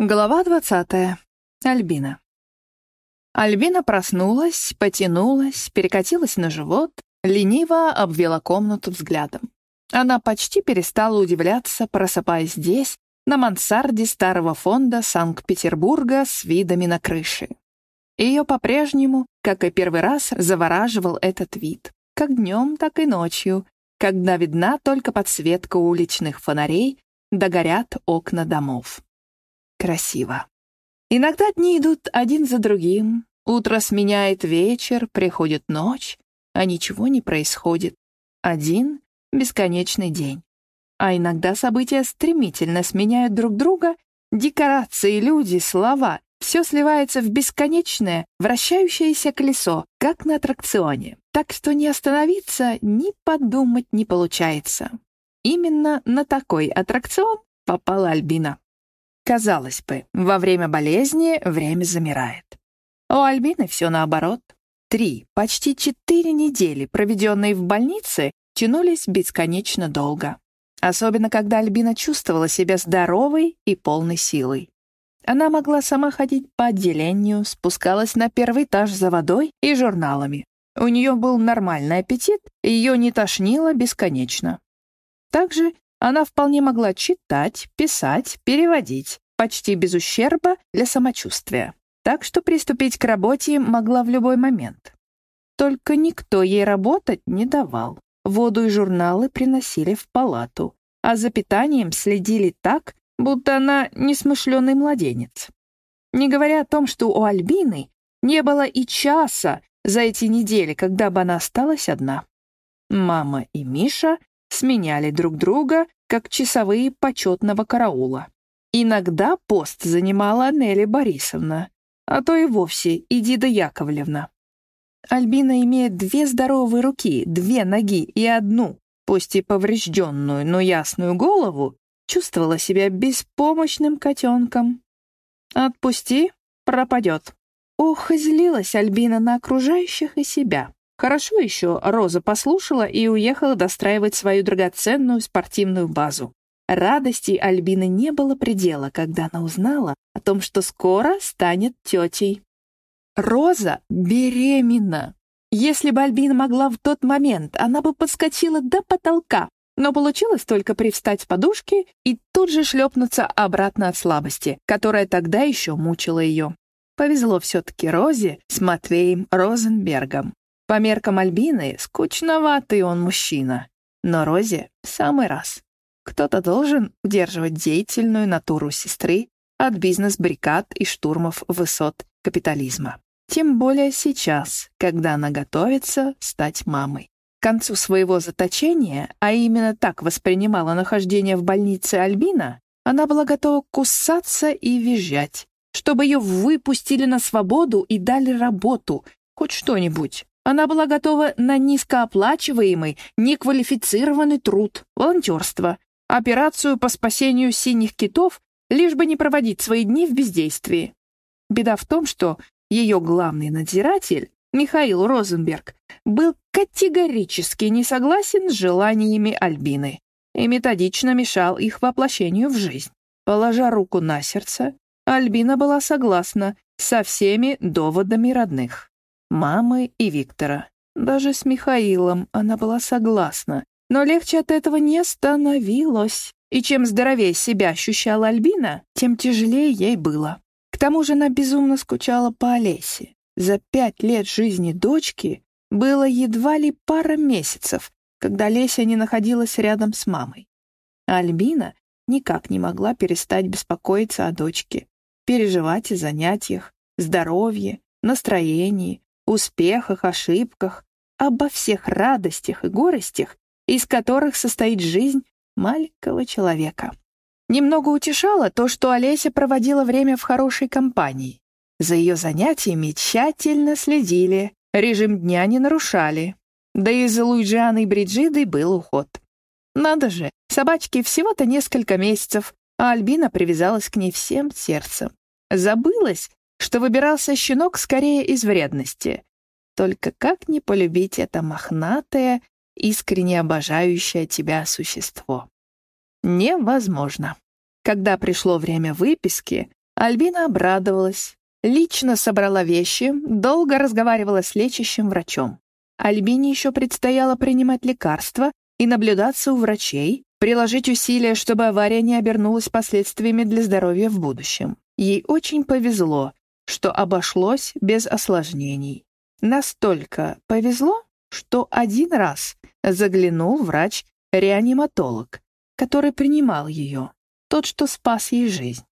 Глава двадцатая. Альбина. Альбина проснулась, потянулась, перекатилась на живот, лениво обвела комнату взглядом. Она почти перестала удивляться, просыпаясь здесь, на мансарде старого фонда Санкт-Петербурга с видами на крыши. Ее по-прежнему, как и первый раз, завораживал этот вид, как днем, так и ночью, когда видна только подсветка уличных фонарей, догорят окна домов красиво. Иногда дни идут один за другим, утро сменяет вечер, приходит ночь, а ничего не происходит. Один бесконечный день. А иногда события стремительно сменяют друг друга, декорации, люди, слова — все сливается в бесконечное, вращающееся колесо, как на аттракционе. Так что не остановиться, ни подумать не получается. Именно на такой аттракцион попала Альбина. Казалось бы, во время болезни время замирает. У Альбины все наоборот. Три, почти четыре недели, проведенные в больнице, тянулись бесконечно долго. Особенно, когда Альбина чувствовала себя здоровой и полной силой. Она могла сама ходить по отделению, спускалась на первый этаж за водой и журналами. У нее был нормальный аппетит, ее не тошнило бесконечно. Также она вполне могла читать, писать, переводить, почти без ущерба для самочувствия. Так что приступить к работе могла в любой момент. Только никто ей работать не давал. Воду и журналы приносили в палату, а за питанием следили так, будто она несмышленый младенец. Не говоря о том, что у Альбины не было и часа за эти недели, когда бы она осталась одна. Мама и Миша сменяли друг друга, как часовые почетного караула. Иногда пост занимала Нелли Борисовна, а то и вовсе Идида Яковлевна. Альбина имеет две здоровые руки, две ноги и одну, пусть и поврежденную, но ясную голову, чувствовала себя беспомощным котенком. «Отпусти, пропадет». Ох, злилась Альбина на окружающих и себя. Хорошо еще Роза послушала и уехала достраивать свою драгоценную спортивную базу. Радости Альбины не было предела, когда она узнала о том, что скоро станет тетей. Роза беременна. Если бы Альбина могла в тот момент, она бы подскочила до потолка, но получилось только привстать с подушки и тут же шлепнуться обратно от слабости, которая тогда еще мучила ее. Повезло все-таки Розе с Матвеем Розенбергом. По меркам Альбины, скучноватый он мужчина. Но Розе — самый раз. Кто-то должен удерживать деятельную натуру сестры от бизнес-бригад и штурмов высот капитализма. Тем более сейчас, когда она готовится стать мамой. К концу своего заточения, а именно так воспринимала нахождение в больнице Альбина, она была готова кусаться и визжать, чтобы ее выпустили на свободу и дали работу, хоть что-нибудь. Она была готова на низкооплачиваемый, неквалифицированный труд, волонтерство, операцию по спасению синих китов, лишь бы не проводить свои дни в бездействии. Беда в том, что ее главный надзиратель, Михаил Розенберг, был категорически не согласен с желаниями Альбины и методично мешал их воплощению в жизнь. Положа руку на сердце, Альбина была согласна со всеми доводами родных мамы и Виктора. Даже с Михаилом она была согласна, но легче от этого не становилось. И чем здоровее себя ощущала Альбина, тем тяжелее ей было. К тому же она безумно скучала по Олесе. За пять лет жизни дочки было едва ли пара месяцев, когда Леся не находилась рядом с мамой. Альбина никак не могла перестать беспокоиться о дочке, переживать о занятиях, здоровье, настроении, успехах, ошибках, обо всех радостях и горестях, из которых состоит жизнь маленького человека. Немного утешало то, что Олеся проводила время в хорошей компании. За ее занятиями тщательно следили, режим дня не нарушали. Да и за Луиджианой и Бриджидой был уход. Надо же, собачке всего-то несколько месяцев, а Альбина привязалась к ней всем сердцем. Забылась, что выбирался щенок скорее из вредности. Только как не полюбить это мохнатое, искренне обожающее тебя существо? Невозможно. Когда пришло время выписки, Альбина обрадовалась, лично собрала вещи, долго разговаривала с лечащим врачом. Альбине еще предстояло принимать лекарства и наблюдаться у врачей, приложить усилия, чтобы авария не обернулась последствиями для здоровья в будущем. Ей очень повезло, что обошлось без осложнений. Настолько повезло, что один раз заглянул врач-реаниматолог, который принимал ее, тот, что спас ей жизнь.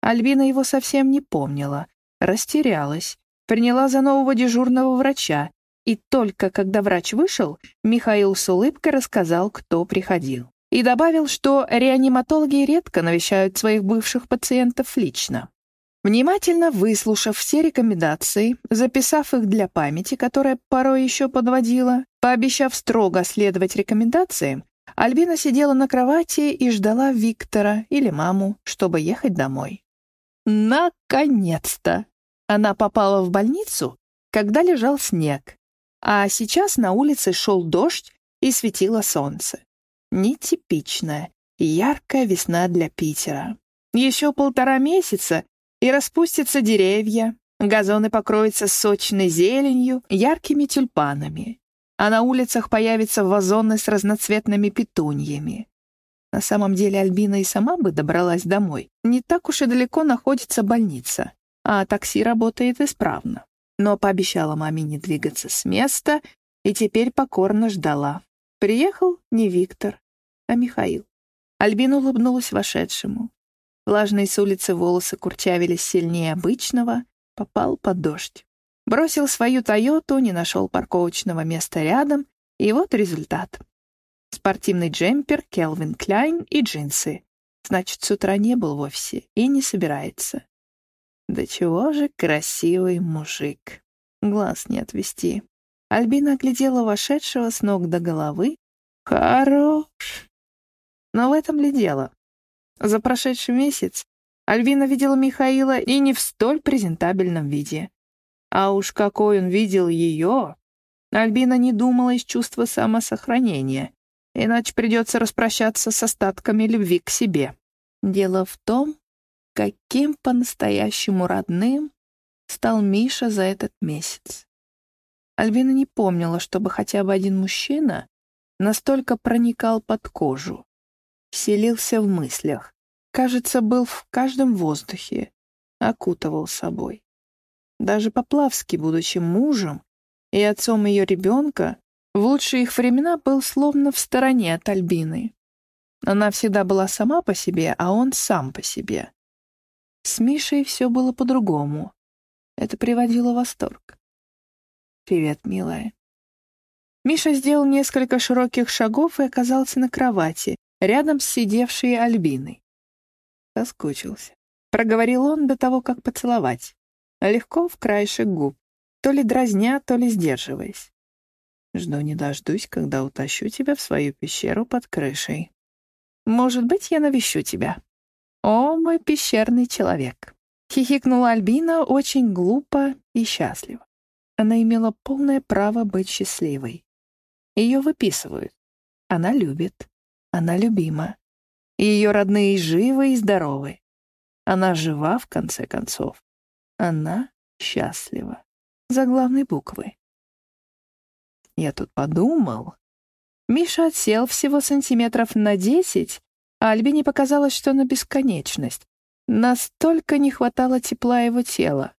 Альбина его совсем не помнила, растерялась, приняла за нового дежурного врача, и только когда врач вышел, Михаил с улыбкой рассказал, кто приходил. И добавил, что реаниматологи редко навещают своих бывших пациентов лично. Внимательно выслушав все рекомендации, записав их для памяти, которая порой еще подводила, пообещав строго следовать рекомендациям, Альбина сидела на кровати и ждала Виктора или маму, чтобы ехать домой. Наконец-то! Она попала в больницу, когда лежал снег, а сейчас на улице шел дождь и светило солнце. Нетипичная, яркая весна для Питера. Еще полтора месяца, и распустятся деревья, газоны покроются сочной зеленью, яркими тюльпанами, а на улицах появятся вазоны с разноцветными петуньями. На самом деле Альбина и сама бы добралась домой. Не так уж и далеко находится больница, а такси работает исправно. Но пообещала маме не двигаться с места и теперь покорно ждала. Приехал не Виктор, а Михаил. Альбина улыбнулась вошедшему. Влажные с улицы волосы курчавились сильнее обычного, попал под дождь. Бросил свою «Тойоту», не нашел парковочного места рядом, и вот результат. Спортивный джемпер, Келвин Кляйн и джинсы. Значит, с утра не был в офисе и не собирается. Да чего же красивый мужик. Глаз не отвести. Альбина оглядела вошедшего с ног до головы. Хорош. Но в этом ли дело? За прошедший месяц Альвина видела Михаила и не в столь презентабельном виде. А уж какой он видел ее! Альбина не думала из чувства самосохранения, иначе придется распрощаться с остатками любви к себе. Дело в том, каким по-настоящему родным стал Миша за этот месяц. Альбина не помнила, чтобы хотя бы один мужчина настолько проникал под кожу, селился в мыслях, кажется, был в каждом воздухе, окутывал собой. Даже Поплавский, будучи мужем и отцом ее ребенка, в лучшие их времена был словно в стороне от Альбины. Она всегда была сама по себе, а он сам по себе. С Мишей все было по-другому. Это приводило восторг. «Привет, милая». Миша сделал несколько широких шагов и оказался на кровати, рядом с сидевшей Альбиной. Соскучился. Проговорил он до того, как поцеловать. Легко в краешек губ, то ли дразня, то ли сдерживаясь. Жду не дождусь, когда утащу тебя в свою пещеру под крышей. Может быть, я навещу тебя. О, мой пещерный человек. Хихикнула Альбина очень глупо и счастливо. Она имела полное право быть счастливой. Ее выписывают. Она любит. Она любима. Ее родные живы и здоровы. Она жива, в конце концов. Она счастлива. За главной буквы. Я тут подумал. Миша отсел всего сантиметров на десять, а Альбине показалось, что на бесконечность. Настолько не хватало тепла его тела.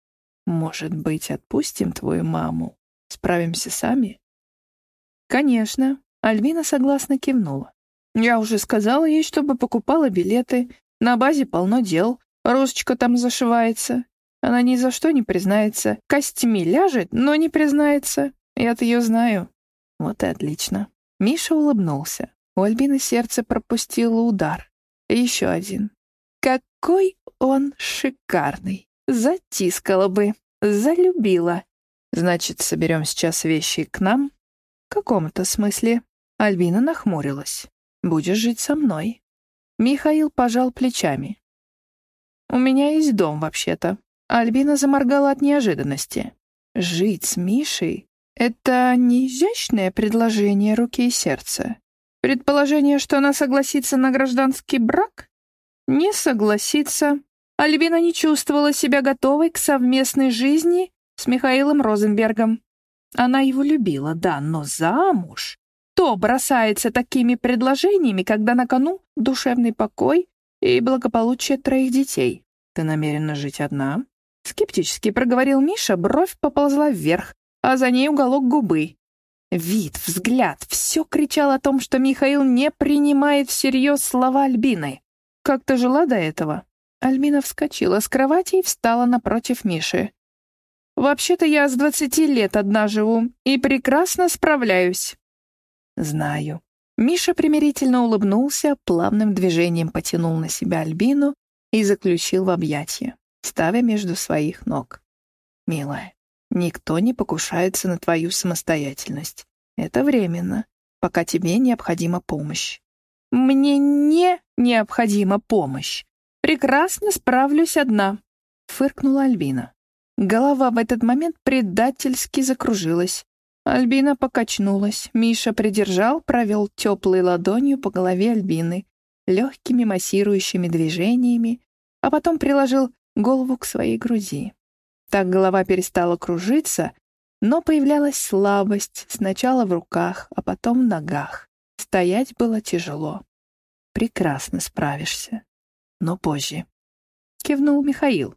Может быть, отпустим твою маму? Справимся сами? Конечно. Альбина согласно кивнула. Я уже сказала ей, чтобы покупала билеты. На базе полно дел. Русочка там зашивается. Она ни за что не признается. Костями ляжет, но не признается. Я-то ее знаю. Вот и отлично. Миша улыбнулся. У Альбины сердце пропустило удар. еще один. Какой он шикарный. Затискала бы. Залюбила. Значит, соберем сейчас вещи к нам? В каком-то смысле. Альбина нахмурилась. Будешь жить со мной». Михаил пожал плечами. «У меня есть дом, вообще-то». Альбина заморгала от неожиданности. «Жить с Мишей — это не изящное предложение руки и сердца. Предположение, что она согласится на гражданский брак? Не согласится. Альбина не чувствовала себя готовой к совместной жизни с Михаилом Розенбергом. Она его любила, да, но замуж? Кто бросается такими предложениями, когда на кону душевный покой и благополучие троих детей? Ты намерена жить одна? Скептически проговорил Миша, бровь поползла вверх, а за ней уголок губы. Вид, взгляд, все кричал о том, что Михаил не принимает всерьез слова Альбины. «Как ты жила до этого?» Альбина вскочила с кровати и встала напротив Миши. «Вообще-то я с двадцати лет одна живу и прекрасно справляюсь». «Знаю». Миша примирительно улыбнулся, плавным движением потянул на себя Альбину и заключил в объятия, ставя между своих ног. «Милая, никто не покушается на твою самостоятельность. Это временно, пока тебе необходима помощь». «Мне не необходима помощь. Прекрасно справлюсь одна», — фыркнула Альбина. Голова в этот момент предательски закружилась. Альбина покачнулась. Миша придержал, провел теплой ладонью по голове Альбины, легкими массирующими движениями, а потом приложил голову к своей груди. Так голова перестала кружиться, но появлялась слабость сначала в руках, а потом в ногах. Стоять было тяжело. Прекрасно справишься. Но позже. Кивнул Михаил.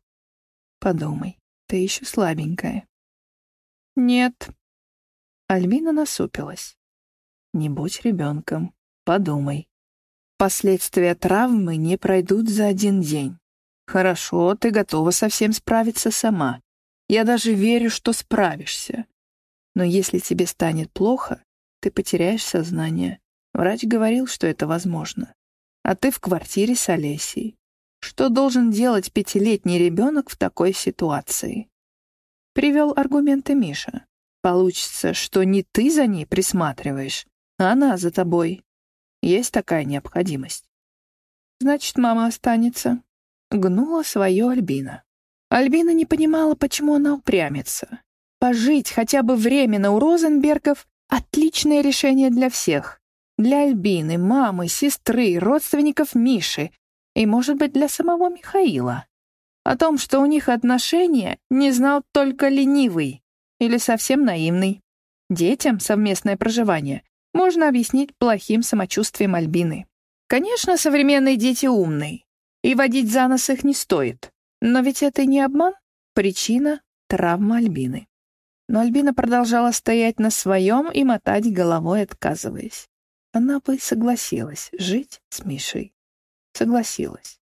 Подумай, ты еще слабенькая. Нет. Альбина насупилась. Не будь ребенком. Подумай. Последствия травмы не пройдут за один день. Хорошо, ты готова совсем справиться сама. Я даже верю, что справишься. Но если тебе станет плохо, ты потеряешь сознание. Врач говорил, что это возможно. А ты в квартире с Олесей. Что должен делать пятилетний ребенок в такой ситуации? Привел аргументы Миша. Получится, что не ты за ней присматриваешь, а она за тобой. Есть такая необходимость. Значит, мама останется. Гнула свое Альбина. Альбина не понимала, почему она упрямится. Пожить хотя бы временно у Розенбергов — отличное решение для всех. Для Альбины, мамы, сестры, родственников Миши и, может быть, для самого Михаила. О том, что у них отношения, не знал только ленивый или совсем наивный. Детям совместное проживание можно объяснить плохим самочувствием Альбины. Конечно, современные дети умные, и водить за нос их не стоит. Но ведь это не обман, причина — травма Альбины. Но Альбина продолжала стоять на своем и мотать головой, отказываясь она бы согласилась жить с Мишей. Согласилась.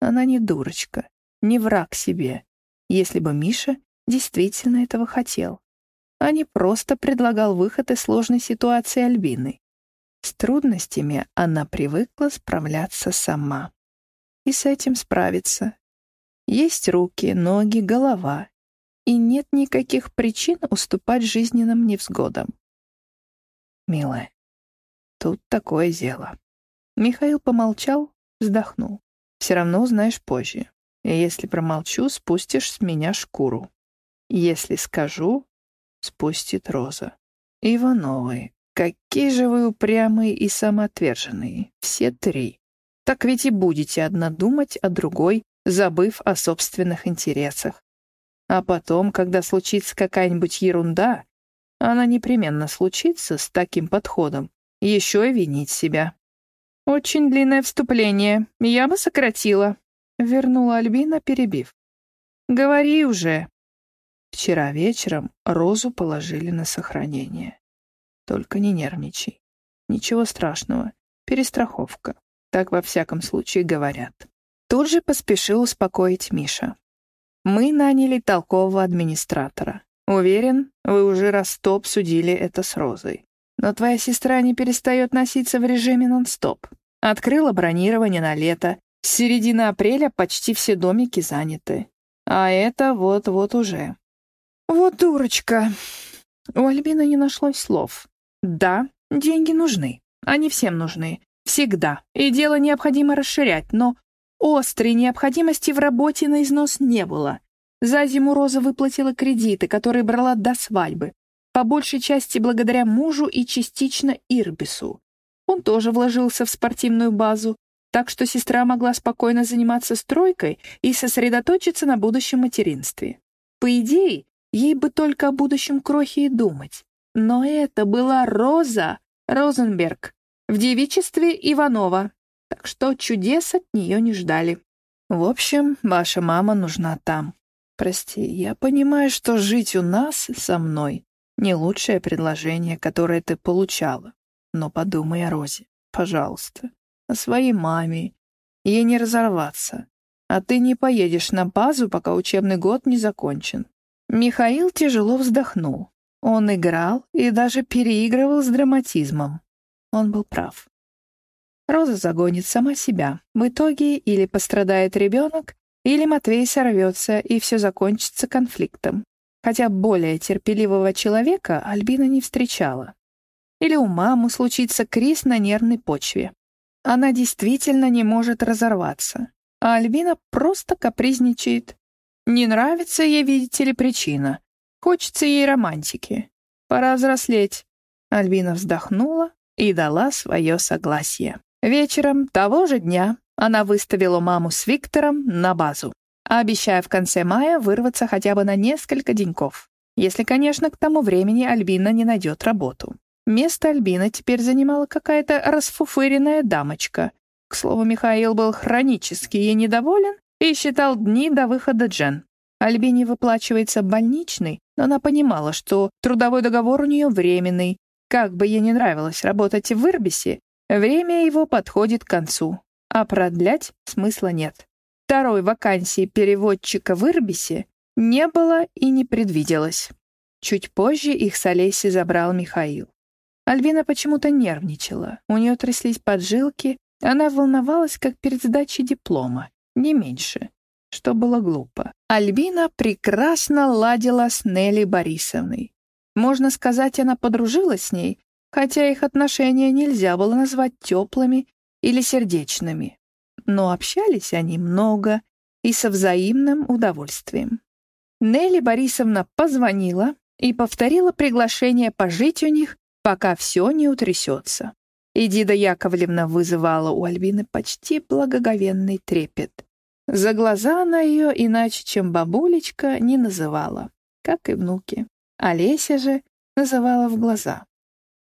Она не дурочка, не враг себе, если бы Миша действительно этого хотел, а не просто предлагал выход из сложной ситуации Альбины. С трудностями она привыкла справляться сама. И с этим справиться. Есть руки, ноги, голова. И нет никаких причин уступать жизненным невзгодам. Милая, Тут такое дело. Михаил помолчал, вздохнул. Все равно узнаешь позже. И если промолчу, спустишь с меня шкуру. Если скажу, спустит Роза. Ивановы, какие же вы упрямые и самоотверженные. Все три. Так ведь и будете одна думать о другой, забыв о собственных интересах. А потом, когда случится какая-нибудь ерунда, она непременно случится с таким подходом, еще и винить себя. «Очень длинное вступление. Я бы сократила», — вернула Альбина, перебив. «Говори уже». Вчера вечером Розу положили на сохранение. Только не нервничай. Ничего страшного. Перестраховка. Так во всяком случае говорят. Тут же поспешил успокоить Миша. Мы наняли толкового администратора. Уверен, вы уже раз сто обсудили это с Розой. Но твоя сестра не перестает носиться в режиме нон-стоп. Открыла бронирование на лето. С середины апреля почти все домики заняты. А это вот-вот уже. Вот дурочка. У Альбины не нашлось слов. Да, деньги нужны. Они всем нужны. Всегда. И дело необходимо расширять, но острой необходимости в работе на износ не было. За зиму Роза выплатила кредиты, которые брала до свадьбы по большей части благодаря мужу и частично Ирбису. Он тоже вложился в спортивную базу. так что сестра могла спокойно заниматься стройкой и сосредоточиться на будущем материнстве. По идее, ей бы только о будущем крохе и думать. Но это была Роза Розенберг, в девичестве Иванова, так что чудес от нее не ждали. В общем, ваша мама нужна там. Прости, я понимаю, что жить у нас со мной — не лучшее предложение, которое ты получала. Но подумай о Розе, пожалуйста о своей маме. Ей не разорваться. А ты не поедешь на базу, пока учебный год не закончен. Михаил тяжело вздохнул. Он играл и даже переигрывал с драматизмом. Он был прав. Роза загонит сама себя. В итоге или пострадает ребенок, или Матвей сорвется, и все закончится конфликтом. Хотя более терпеливого человека Альбина не встречала. Или у мамы случится криз на нервной почве. Она действительно не может разорваться, а Альбина просто капризничает. Не нравится ей, видите ли, причина. Хочется ей романтики. Пора взрослеть. Альбина вздохнула и дала свое согласие. Вечером того же дня она выставила маму с Виктором на базу, обещая в конце мая вырваться хотя бы на несколько деньков. Если, конечно, к тому времени Альбина не найдет работу. Место Альбина теперь занимала какая-то расфуфыренная дамочка. К слову, Михаил был хронически ей недоволен и считал дни до выхода Джен. Альбине выплачивается больничный, но она понимала, что трудовой договор у нее временный. Как бы ей не нравилось работать в Ирбисе, время его подходит к концу, а продлять смысла нет. Второй вакансии переводчика в Ирбисе не было и не предвиделось. Чуть позже их с Олесей забрал Михаил. Альбина почему-то нервничала, у нее тряслись поджилки, она волновалась, как перед сдачей диплома, не меньше, что было глупо. Альбина прекрасно ладила с Нелли Борисовной. Можно сказать, она подружилась с ней, хотя их отношения нельзя было назвать теплыми или сердечными. Но общались они много и со взаимным удовольствием. Нелли Борисовна позвонила и повторила приглашение пожить у них пока все не утрясется. И Дида Яковлевна вызывала у Альбины почти благоговенный трепет. За глаза она ее иначе, чем бабулечка, не называла, как и внуки. Олеся же называла в глаза.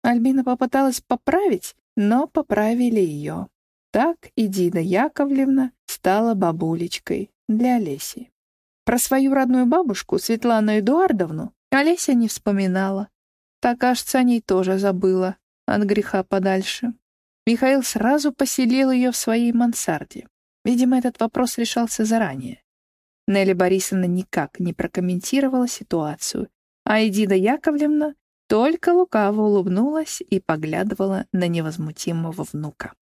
Альбина попыталась поправить, но поправили ее. Так и Дида Яковлевна стала бабулечкой для Олеси. Про свою родную бабушку, Светлану Эдуардовну, Олеся не вспоминала. Так, кажется, о ней тоже забыла, от греха подальше. Михаил сразу поселил ее в своей мансарде. Видимо, этот вопрос решался заранее. Нелли Борисовна никак не прокомментировала ситуацию, а Эдида Яковлевна только лукаво улыбнулась и поглядывала на невозмутимого внука.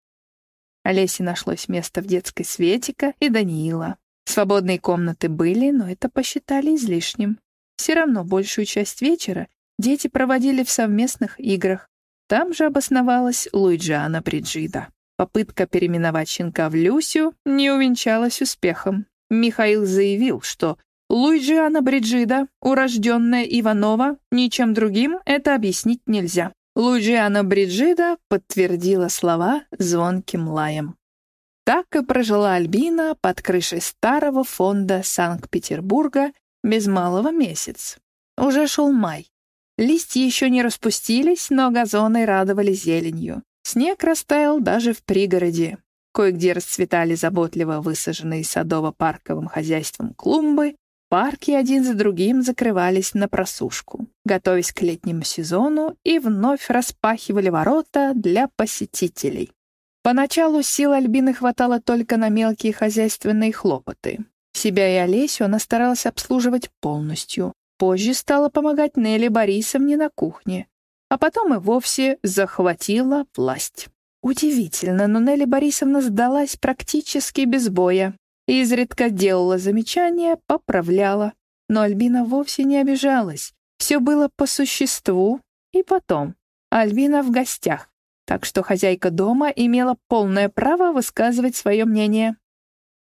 Олесе нашлось место в детской Светика и Даниила. Свободные комнаты были, но это посчитали излишним. Все равно большую часть вечера дети проводили в совместных играх. Там же обосновалась Луиджиана Бриджида. Попытка переименовать щенка в Люсю не увенчалась успехом. Михаил заявил, что Луиджиана Бриджида, урожденная Иванова, ничем другим это объяснить нельзя. Луиджиана Бриджида подтвердила слова звонким лаем. Так и прожила Альбина под крышей старого фонда Санкт-Петербурга без малого месяц. Уже шел май. Листья еще не распустились, но газоны радовали зеленью. Снег растаял даже в пригороде. Кое-где расцветали заботливо высаженные садово-парковым хозяйством клумбы, парки один за другим закрывались на просушку, готовясь к летнему сезону и вновь распахивали ворота для посетителей. Поначалу сил Альбины хватало только на мелкие хозяйственные хлопоты. Себя и Олесю она старалась обслуживать полностью, Позже стала помогать Нелли Борисовне на кухне, а потом и вовсе захватила власть. Удивительно, но Нелли Борисовна сдалась практически без боя. Изредка делала замечания, поправляла. Но Альбина вовсе не обижалась. Все было по существу и потом. Альбина в гостях, так что хозяйка дома имела полное право высказывать свое мнение.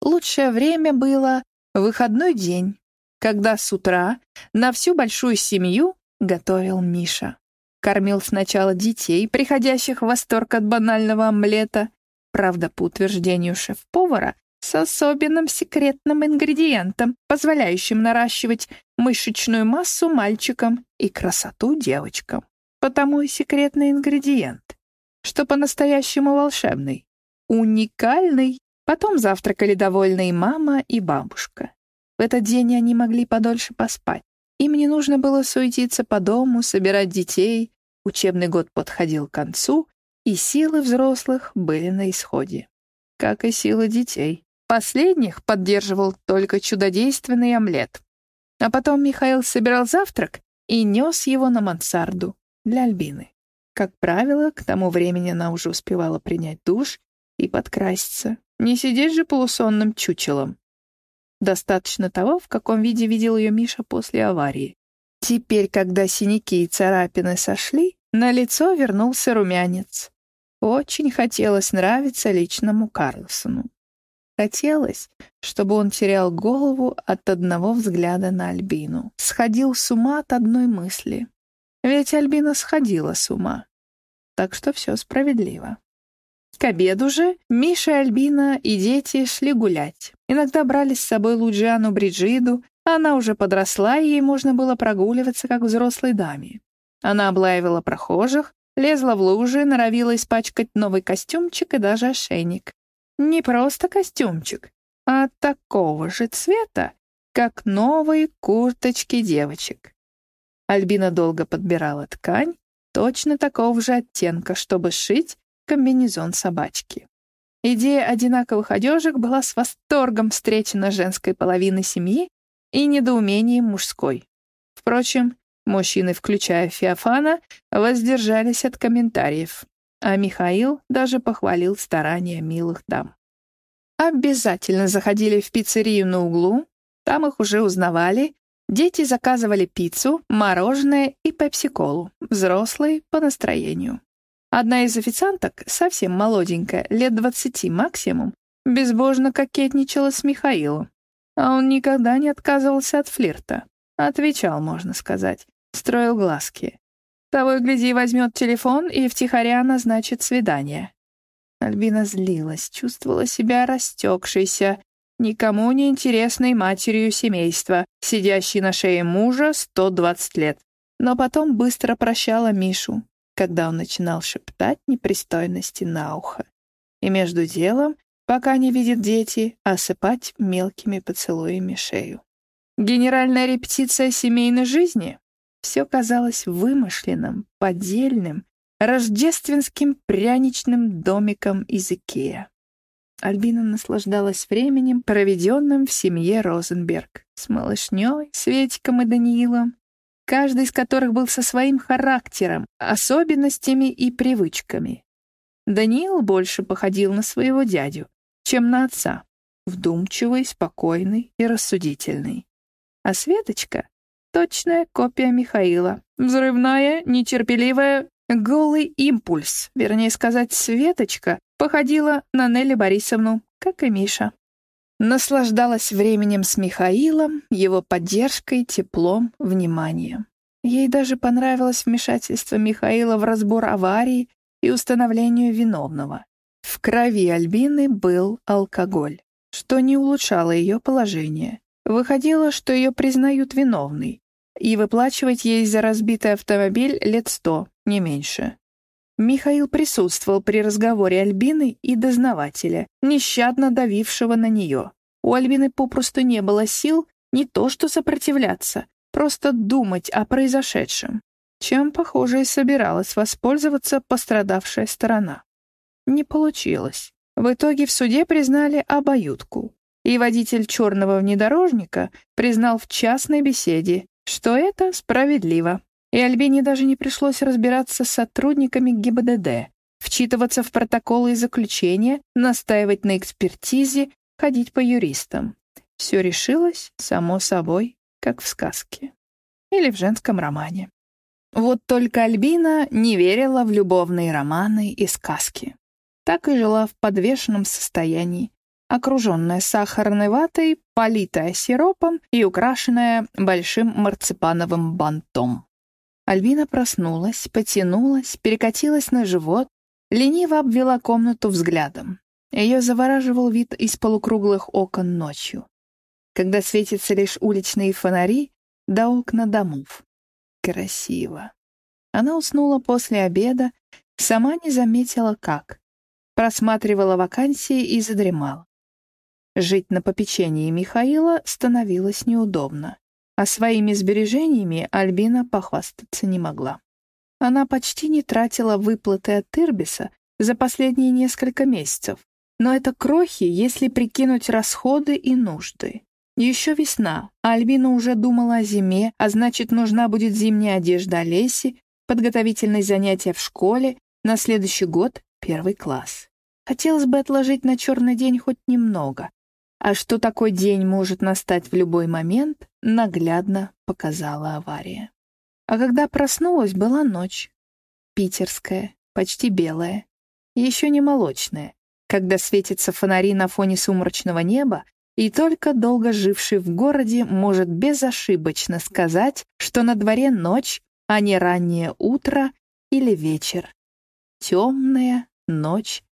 Лучшее время было выходной день, когда с утра на всю большую семью готовил Миша. Кормил сначала детей, приходящих в восторг от банального омлета, правда, по утверждению шеф-повара, с особенным секретным ингредиентом, позволяющим наращивать мышечную массу мальчикам и красоту девочкам. Потому и секретный ингредиент, что по-настоящему волшебный, уникальный. Потом завтракали довольные мама и бабушка. В этот день они могли подольше поспать. Им не нужно было суетиться по дому, собирать детей. Учебный год подходил к концу, и силы взрослых были на исходе. Как и силы детей. Последних поддерживал только чудодейственный омлет. А потом Михаил собирал завтрак и нес его на мансарду для Альбины. Как правило, к тому времени она уже успевала принять душ и подкраситься. Не сидеть же полусонным чучелом. Достаточно того, в каком виде видел ее Миша после аварии. Теперь, когда синяки и царапины сошли, на лицо вернулся румянец. Очень хотелось нравиться личному Карлсону. Хотелось, чтобы он терял голову от одного взгляда на Альбину. Сходил с ума от одной мысли. Ведь Альбина сходила с ума. Так что все справедливо. К обеду же Миша, Альбина и дети шли гулять. Иногда брали с собой Луджиану Бриджиду, она уже подросла, и ей можно было прогуливаться, как взрослой даме. Она облаивала прохожих, лезла в лужи, норовила испачкать новый костюмчик и даже ошейник. Не просто костюмчик, а такого же цвета, как новые курточки девочек. Альбина долго подбирала ткань, точно такого же оттенка, чтобы сшить комбинезон собачки. Идея одинаковых одежек была с восторгом встречена женской половиной семьи и недоумением мужской. Впрочем, мужчины, включая Феофана, воздержались от комментариев, а Михаил даже похвалил старания милых дам. Обязательно заходили в пиццерию на углу, там их уже узнавали, дети заказывали пиццу, мороженое и пепси-колу, взрослые по настроению. Одна из официанток, совсем молоденькая, лет двадцати максимум, безбожно кокетничала с Михаилом. А он никогда не отказывался от флирта. Отвечал, можно сказать. Строил глазки. Того и гляди, возьмет телефон и втихаря назначит свидание. Альбина злилась, чувствовала себя растекшейся, никому не интересной матерью семейства, сидящей на шее мужа 120 лет. Но потом быстро прощала Мишу, когда он начинал шептать непристойности на ухо. И между делом, пока не видит дети, осыпать мелкими поцелуями шею. Генеральная репетиция семейной жизни? Все казалось вымышленным, поддельным, рождественским пряничным домиком из Икеа. Альбина наслаждалась временем, проведенным в семье Розенберг, с малышней, Светиком и Даниилом, каждый из которых был со своим характером, особенностями и привычками. Даниил больше походил на своего дядю, чем на отца, вдумчивый, спокойный и рассудительный. А Светочка — точная копия Михаила, взрывная, нетерпеливая, голый импульс, вернее сказать, Светочка походила на Нелли Борисовну, как и Миша. Наслаждалась временем с Михаилом, его поддержкой, теплом, вниманием. Ей даже понравилось вмешательство Михаила в разбор аварии и установлению виновного. В крови Альбины был алкоголь, что не улучшало ее положение. Выходило, что ее признают виновной, и выплачивать ей за разбитый автомобиль лет сто, не меньше. Михаил присутствовал при разговоре Альбины и дознавателя, нещадно давившего на нее. У Альбины попросту не было сил не то что сопротивляться, просто думать о произошедшем, чем, похоже, и собиралась воспользоваться пострадавшая сторона. Не получилось. В итоге в суде признали обоюдку, и водитель черного внедорожника признал в частной беседе, что это справедливо. И Альбине даже не пришлось разбираться с сотрудниками ГИБДД, вчитываться в протоколы и заключения, настаивать на экспертизе, ходить по юристам. Все решилось, само собой, как в сказке. Или в женском романе. Вот только Альбина не верила в любовные романы и сказки. Так и жила в подвешенном состоянии, окруженная сахарной ватой, политая сиропом и украшенная большим марципановым бантом. Альбина проснулась, потянулась, перекатилась на живот, Лениво обвела комнату взглядом. Ее завораживал вид из полукруглых окон ночью, когда светятся лишь уличные фонари да окна домов. Красиво. Она уснула после обеда, сама не заметила как. Просматривала вакансии и задремала. Жить на попечении Михаила становилось неудобно, а своими сбережениями Альбина похвастаться не могла. Она почти не тратила выплаты от Ирбиса за последние несколько месяцев, но это крохи, если прикинуть расходы и нужды. Еще весна, а Альбина уже думала о зиме, а значит, нужна будет зимняя одежда Олеси, подготовительные занятия в школе, на следующий год — первый класс. Хотелось бы отложить на черный день хоть немного. А что такой день может настать в любой момент, наглядно показала авария. А когда проснулась, была ночь. Питерская, почти белая. Еще не молочная когда светятся фонари на фоне сумрачного неба, и только долго живший в городе может безошибочно сказать, что на дворе ночь, а не раннее утро или вечер. Темная ночь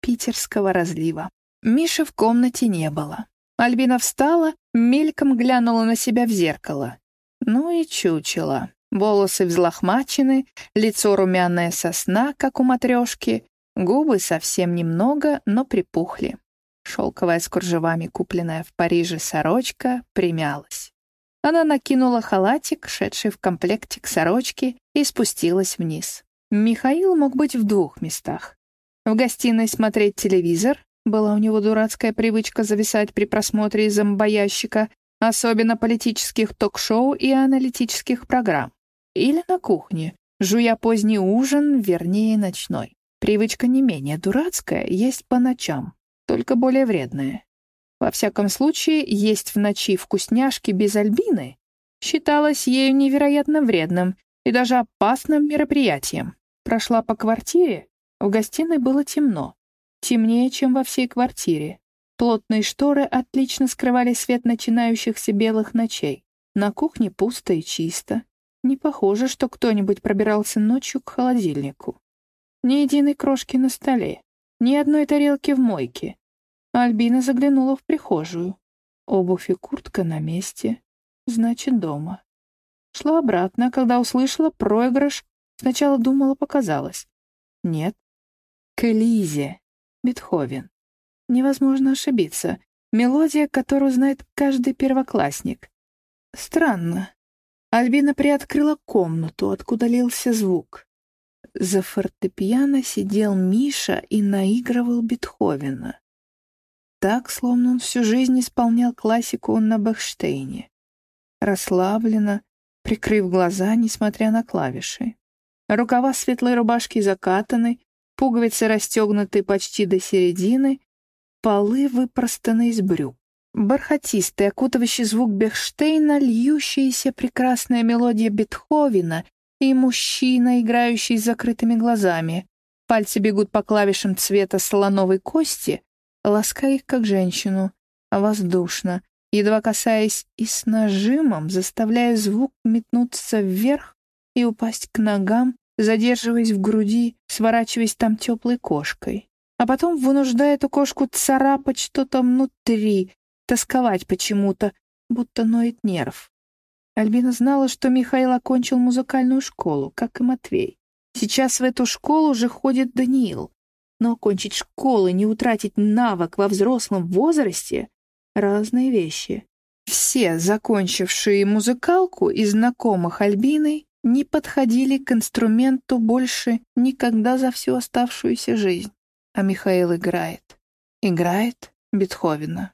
питерского разлива. Миши в комнате не было. Альбина встала, мельком глянула на себя в зеркало. Ну и чучело. Волосы взлохмачены, лицо румяное сосна, как у матрешки, Губы совсем немного, но припухли. Шелковая с кружевами, купленная в Париже сорочка, примялась. Она накинула халатик, шедший в комплекте к сорочке, и спустилась вниз. Михаил мог быть в двух местах. В гостиной смотреть телевизор, была у него дурацкая привычка зависать при просмотре зомбоящика, особенно политических ток-шоу и аналитических программ. Или на кухне, жуя поздний ужин, вернее, ночной. Привычка не менее дурацкая есть по ночам, только более вредная. Во всяком случае, есть в ночи вкусняшки без альбины считалось ею невероятно вредным и даже опасным мероприятием. Прошла по квартире, в гостиной было темно, темнее, чем во всей квартире. Плотные шторы отлично скрывали свет начинающихся белых ночей. На кухне пусто и чисто. Не похоже, что кто-нибудь пробирался ночью к холодильнику. Ни единой крошки на столе, ни одной тарелки в мойке. Альбина заглянула в прихожую. Обувь и куртка на месте. Значит, дома. Шла обратно, когда услышала проигрыш. Сначала думала, показалось. Нет. К Элизе. Бетховен. Невозможно ошибиться. Мелодия, которую знает каждый первоклассник. Странно. Альбина приоткрыла комнату, откуда лился звук. За фортепиано сидел Миша и наигрывал Бетховена. Так, словно он всю жизнь исполнял классику на Бахштейне. Расслабленно, прикрыв глаза, несмотря на клавиши. Рукава светлой рубашки закатаны, пуговицы расстегнуты почти до середины, полы выпростаны из брюк. Бархатистый, окутывающий звук Бехштейна, льющаяся прекрасная мелодия Бетховена и мужчина, играющий с закрытыми глазами. Пальцы бегут по клавишам цвета слоновой кости, лаская их как женщину, воздушно, едва касаясь и с нажимом, заставляя звук метнуться вверх и упасть к ногам, задерживаясь в груди, сворачиваясь там теплой кошкой. А потом вынуждая эту кошку царапать что-то внутри, тосковать почему-то, будто ноет нерв. Альбина знала, что Михаил окончил музыкальную школу, как и Матвей. Сейчас в эту школу уже ходит Даниил. Но окончить школу и не утратить навык во взрослом возрасте — разные вещи. Все, закончившие музыкалку и знакомых Альбиной, не подходили к инструменту больше никогда за всю оставшуюся жизнь. А Михаил играет. Играет Бетховена.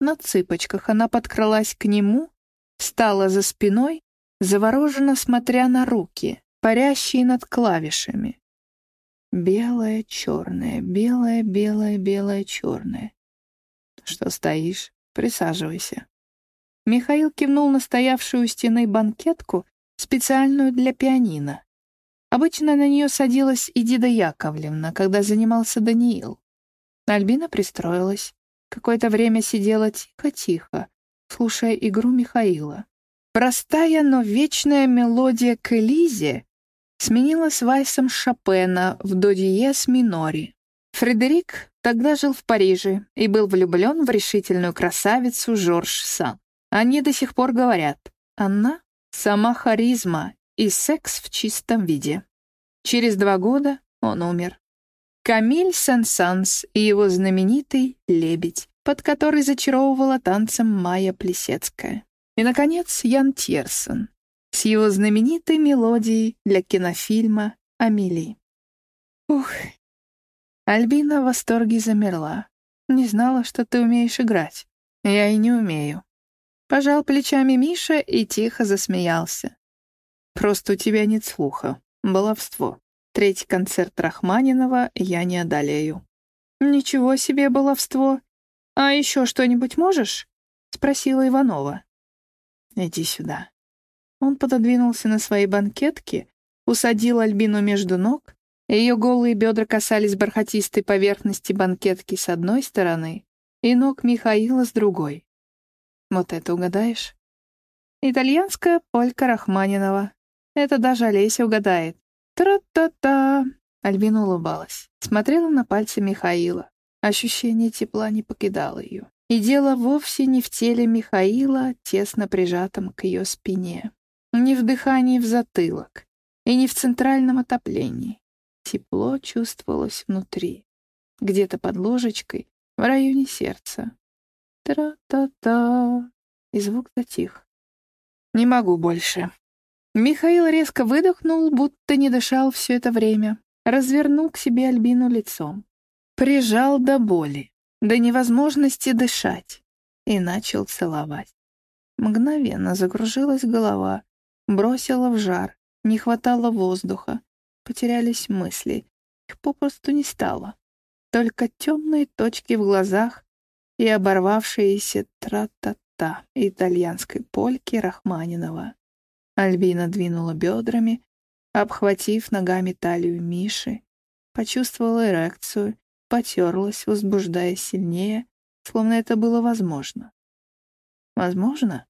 На цыпочках она подкралась к нему Встала за спиной, завороженно смотря на руки, парящие над клавишами. Белое, черное, белое, белое, белое, черное. Что стоишь? Присаживайся. Михаил кивнул на стоявшую у стены банкетку, специальную для пианино. Обычно на нее садилась и Дида Яковлевна, когда занимался Даниил. Альбина пристроилась. Какое-то время сидела тихо-тихо, слушая игру Михаила. Простая, но вечная мелодия к Элизе сменилась вальсом Шопена в до диез миноре. Фредерик тогда жил в Париже и был влюблен в решительную красавицу Жорж Сан. Они до сих пор говорят, она — сама харизма и секс в чистом виде. Через два года он умер. Камиль Сен-Санс и его знаменитый «Лебедь», под который зачаровывала танцем Майя Плесецкая. И, наконец, Ян Тьерсон с его знаменитой мелодией для кинофильма «Амели». Ух, Альбина в восторге замерла. «Не знала, что ты умеешь играть. Я и не умею». Пожал плечами Миша и тихо засмеялся. «Просто у тебя нет слуха. Баловство. Третий концерт Рахманинова я не одолею». «Ничего себе баловство! А еще что-нибудь можешь?» — спросила Иванова. «Иди сюда». Он пододвинулся на своей банкетке, усадил Альбину между ног ее голые бедра касались бархатистой поверхности банкетки с одной стороны и ног Михаила с другой. Вот это угадаешь? Итальянская полька Рахманинова. Это даже Олеся угадает. Тра-та-та! Альбина улыбалась. Смотрела на пальцы Михаила. Ощущение тепла не покидало ее. И дело вовсе не в теле Михаила, тесно прижатом к ее спине. Не в дыхании в затылок. И не в центральном отоплении. Тепло чувствовалось внутри, где-то под ложечкой, в районе сердца. Тра-та-та. И звук затих. «Не могу больше». Михаил резко выдохнул, будто не дышал все это время. Развернул к себе Альбину лицом. Прижал до боли, до невозможности дышать. И начал целовать. Мгновенно загружилась голова, бросила в жар, не хватало воздуха, потерялись мысли. Их попросту не стало. Только темные точки в глазах и оборвавшиеся тра-та-та итальянской польки Рахманинова. Альбина двинула бедрами, обхватив ногами талию Миши, почувствовала эрекцию, потерлась, возбуждая сильнее, словно это было возможно. Возможно?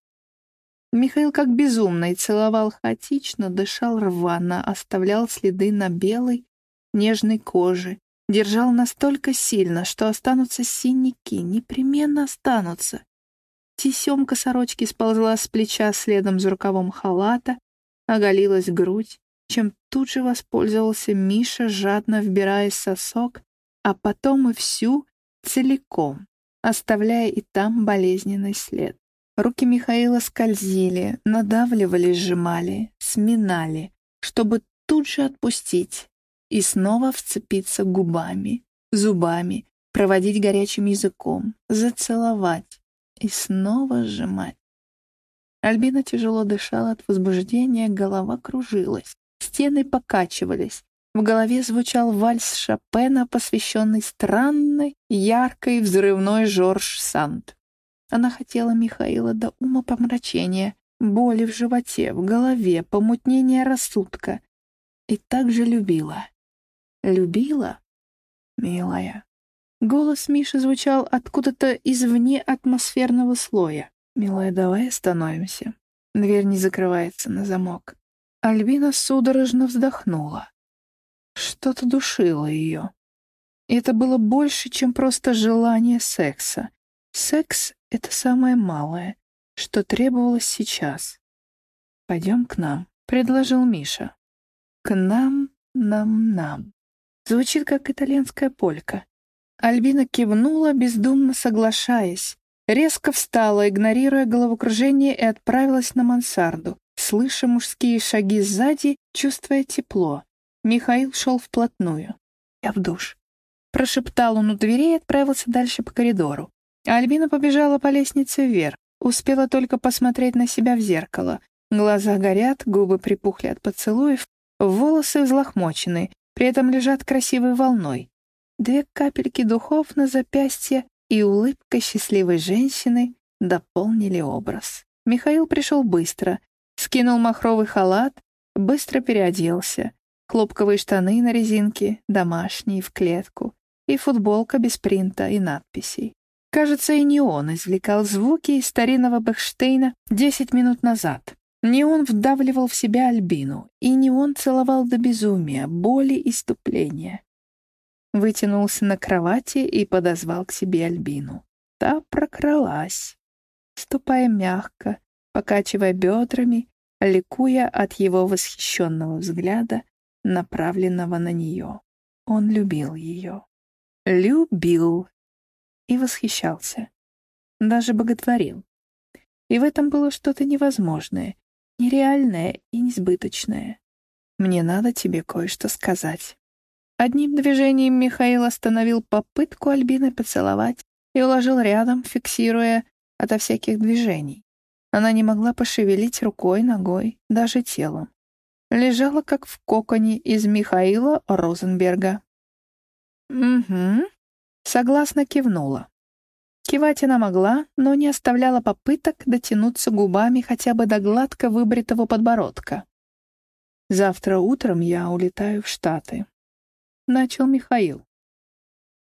Михаил как безумный целовал хаотично, дышал рвано, оставлял следы на белой, нежной коже, держал настолько сильно, что останутся синяки, непременно останутся. Тесемка сорочки сползла с плеча следом за рукавом халата, оголилась грудь, чем тут же воспользовался Миша, жадно вбирая сосок, а потом и всю целиком, оставляя и там болезненный след. Руки Михаила скользили, надавливали, сжимали, сминали, чтобы тут же отпустить и снова вцепиться губами, зубами, проводить горячим языком, зацеловать и снова сжимать. Альбина тяжело дышала от возбуждения, голова кружилась, стены покачивались. В голове звучал вальс Шопена, посвященный странной, яркой, взрывной Жорж Санд. Она хотела Михаила до ума помрачения, боли в животе, в голове, помутнения рассудка. И также любила. Любила? Милая. Голос Миши звучал откуда-то извне атмосферного слоя. «Милая, давай остановимся». Дверь не закрывается на замок. Альбина судорожно вздохнула. Что-то душило ее. И это было больше, чем просто желание секса. Секс — это самое малое, что требовалось сейчас. «Пойдем к нам», — предложил Миша. «К нам, нам, нам». Звучит как итальянская полька. Альбина кивнула, бездумно соглашаясь. Резко встала, игнорируя головокружение, и отправилась на мансарду, слыша мужские шаги сзади, чувствуя тепло. Михаил шел вплотную. «Я в душ», — прошептал он у двери и отправился дальше по коридору. Альбина побежала по лестнице вверх, успела только посмотреть на себя в зеркало. Глаза горят, губы припухли от поцелуев, волосы взлохмочены, при этом лежат красивой волной. Две капельки духов на запястье и улыбка счастливой женщины дополнили образ. Михаил пришел быстро, скинул махровый халат, быстро переоделся. Хлопковые штаны на резинке, домашние, в клетку, и футболка без принта и надписей. Кажется, и не он извлекал звуки из старинного Бехштейна десять минут назад. Не он вдавливал в себя Альбину, и не он целовал до безумия, боли и ступления. Вытянулся на кровати и подозвал к себе Альбину. Та прокралась, ступая мягко, покачивая бедрами, ликуя от его восхищенного взгляда, направленного на нее. Он любил ее. Любил. И восхищался. Даже боготворил. И в этом было что-то невозможное, нереальное и несбыточное. «Мне надо тебе кое-что сказать». Одним движением Михаил остановил попытку Альбины поцеловать и уложил рядом, фиксируя ото всяких движений. Она не могла пошевелить рукой, ногой, даже телом. Лежала, как в коконе из Михаила Розенберга. «Угу», — согласно кивнула. Кивать она могла, но не оставляла попыток дотянуться губами хотя бы до гладко выбритого подбородка. «Завтра утром я улетаю в Штаты», — начал Михаил.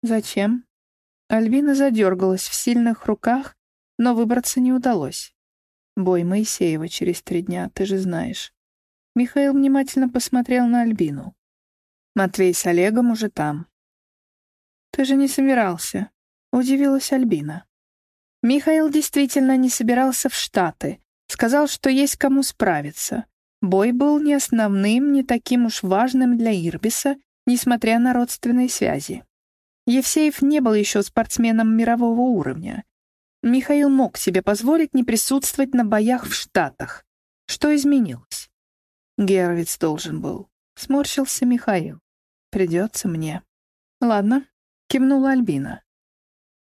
«Зачем?» Альвина задергалась в сильных руках, но выбраться не удалось. Бой Моисеева через три дня, ты же знаешь. Михаил внимательно посмотрел на Альбину. Матвей с Олегом уже там. Ты же не собирался, удивилась Альбина. Михаил действительно не собирался в Штаты. Сказал, что есть кому справиться. Бой был не основным, не таким уж важным для Ирбиса, несмотря на родственные связи. Евсеев не был еще спортсменом мирового уровня. Михаил мог себе позволить не присутствовать на боях в Штатах. Что изменилось? Гервиц должен был. Сморщился Михаил. Придется мне. Ладно, кивнула Альбина.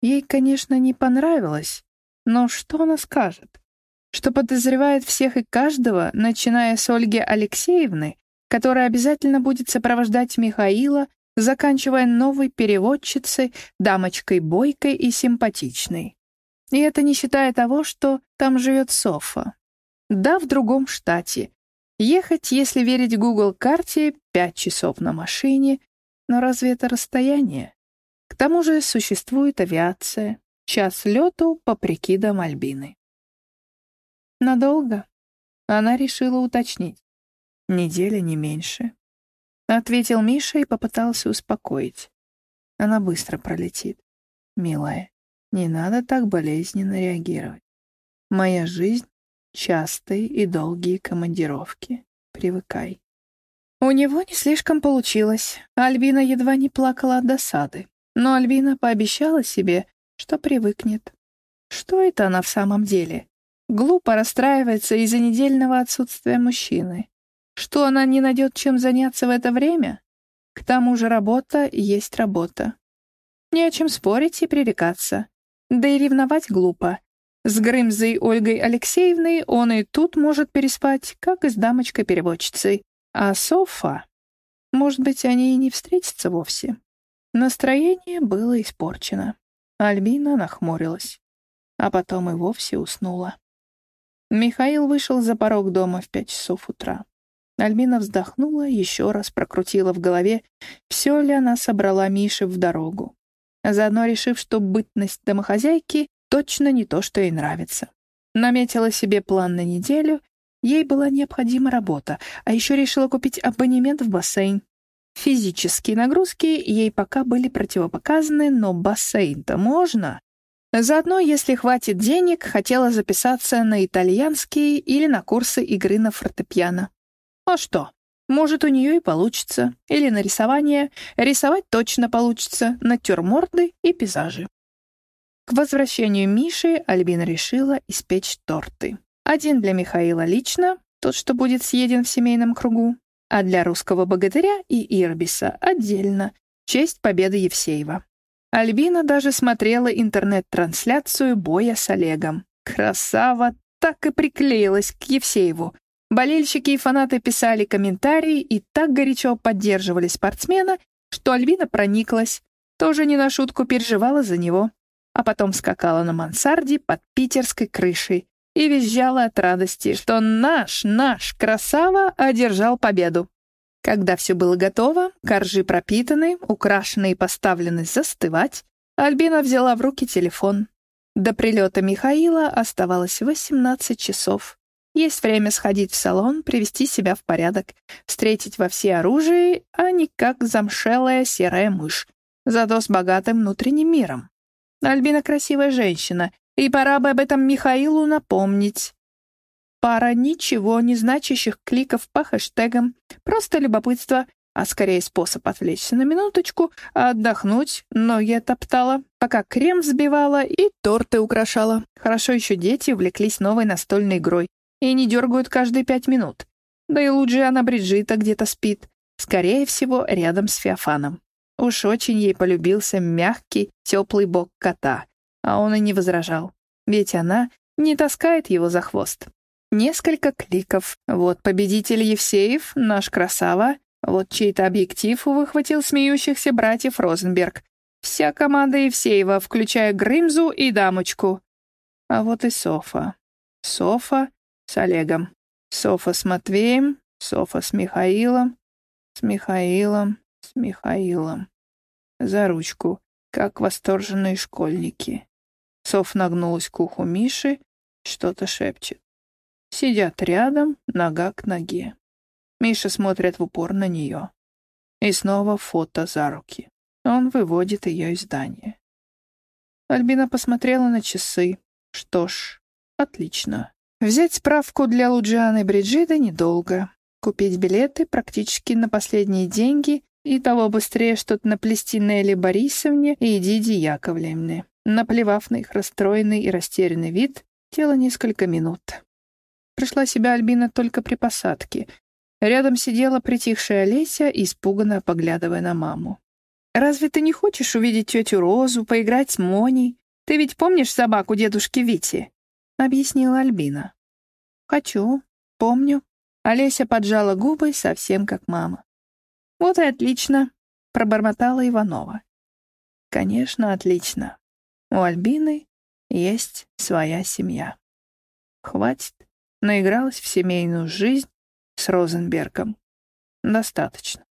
Ей, конечно, не понравилось, но что она скажет? Что подозревает всех и каждого, начиная с Ольги Алексеевны, которая обязательно будет сопровождать Михаила заканчивая новой переводчицей, дамочкой бойкой и симпатичной. И это не считая того, что там живет Софа. Да, в другом штате. Ехать, если верить Google карте пять часов на машине, но разве это расстояние? К тому же существует авиация. Час лету по прикидам Альбины. Надолго? Она решила уточнить. Неделя не меньше. — ответил Миша и попытался успокоить. Она быстро пролетит. «Милая, не надо так болезненно реагировать. Моя жизнь — частые и долгие командировки. Привыкай». У него не слишком получилось. Альбина едва не плакала от досады. Но Альбина пообещала себе, что привыкнет. Что это она в самом деле? Глупо расстраивается из-за недельного отсутствия мужчины. Что она не найдет чем заняться в это время? К тому же работа есть работа. Не о чем спорить и пререкаться. Да и ревновать глупо. С Грымзой Ольгой Алексеевной он и тут может переспать, как и с дамочкой-переводчицей. А Софа... Может быть, они и не встретятся вовсе. Настроение было испорчено. Альбина нахмурилась. А потом и вовсе уснула. Михаил вышел за порог дома в пять часов утра. Альбина вздохнула, еще раз прокрутила в голове, все ли она собрала Мише в дорогу. Заодно решив, что бытность домохозяйки точно не то, что ей нравится. Наметила себе план на неделю, ей была необходима работа, а еще решила купить абонемент в бассейн. Физические нагрузки ей пока были противопоказаны, но бассейн-то можно. Заодно, если хватит денег, хотела записаться на итальянский или на курсы игры на фортепиано. А что? Может, у нее и получится. Или на рисование. Рисовать точно получится. Натюрморты и пейзажи. К возвращению Миши Альбина решила испечь торты. Один для Михаила лично, тот, что будет съеден в семейном кругу, а для русского богатыря и Ирбиса отдельно, честь победы Евсеева. Альбина даже смотрела интернет-трансляцию боя с Олегом. Красава так и приклеилась к Евсееву, Болельщики и фанаты писали комментарии и так горячо поддерживали спортсмена, что Альбина прониклась, тоже не на шутку переживала за него, а потом скакала на мансарде под питерской крышей и визжала от радости, что наш, наш красава одержал победу. Когда все было готово, коржи пропитаны, украшенные и поставлены застывать, Альбина взяла в руки телефон. До прилета Михаила оставалось 18 часов. Есть время сходить в салон, привести себя в порядок, встретить во все оружие, а не как замшелая серая мышь, зато с богатым внутренним миром. Альбина красивая женщина, и пора бы об этом Михаилу напомнить. Пара ничего не значащих кликов по хэштегам, просто любопытство, а скорее способ отвлечься на минуточку, отдохнуть, ноги топтала, пока крем взбивала и торты украшала. Хорошо еще дети увлеклись новой настольной игрой и не дергают каждые пять минут. Да и Луджиана Бриджита где-то спит, скорее всего, рядом с Феофаном. Уж очень ей полюбился мягкий, теплый бок кота, а он и не возражал, ведь она не таскает его за хвост. Несколько кликов. Вот победитель Евсеев, наш красава, вот чей-то объектив выхватил смеющихся братьев Розенберг. Вся команда Евсеева, включая Грымзу и дамочку. А вот и Софа. Софа с Олегом. Софа с Матвеем, Софа с Михаилом, с Михаилом, с Михаилом. За ручку, как восторженные школьники. Соф нагнулась к уху Миши, что-то шепчет. Сидят рядом, нога к ноге. Миша смотрит в упор на нее. И снова фото за руки. Он выводит ее из здания. Альбина посмотрела на часы. Что ж, отлично. Взять справку для Луджианы Бриджиды недолго. Купить билеты практически на последние деньги и того быстрее что-то наплести Нелли Борисовне и Диди Яковлевне. Наплевав на их расстроенный и растерянный вид, тело несколько минут. Пришла себя Альбина только при посадке, Рядом сидела притихшая Олеся, испуганно поглядывая на маму. «Разве ты не хочешь увидеть тетю Розу, поиграть с Моней? Ты ведь помнишь собаку дедушки Вити?» — объяснила Альбина. «Хочу, помню». Олеся поджала губы, совсем как мама. «Вот и отлично», — пробормотала Иванова. «Конечно, отлично. У Альбины есть своя семья. Хватит, наигралась в семейную жизнь, с Розенбергом. Достаточно.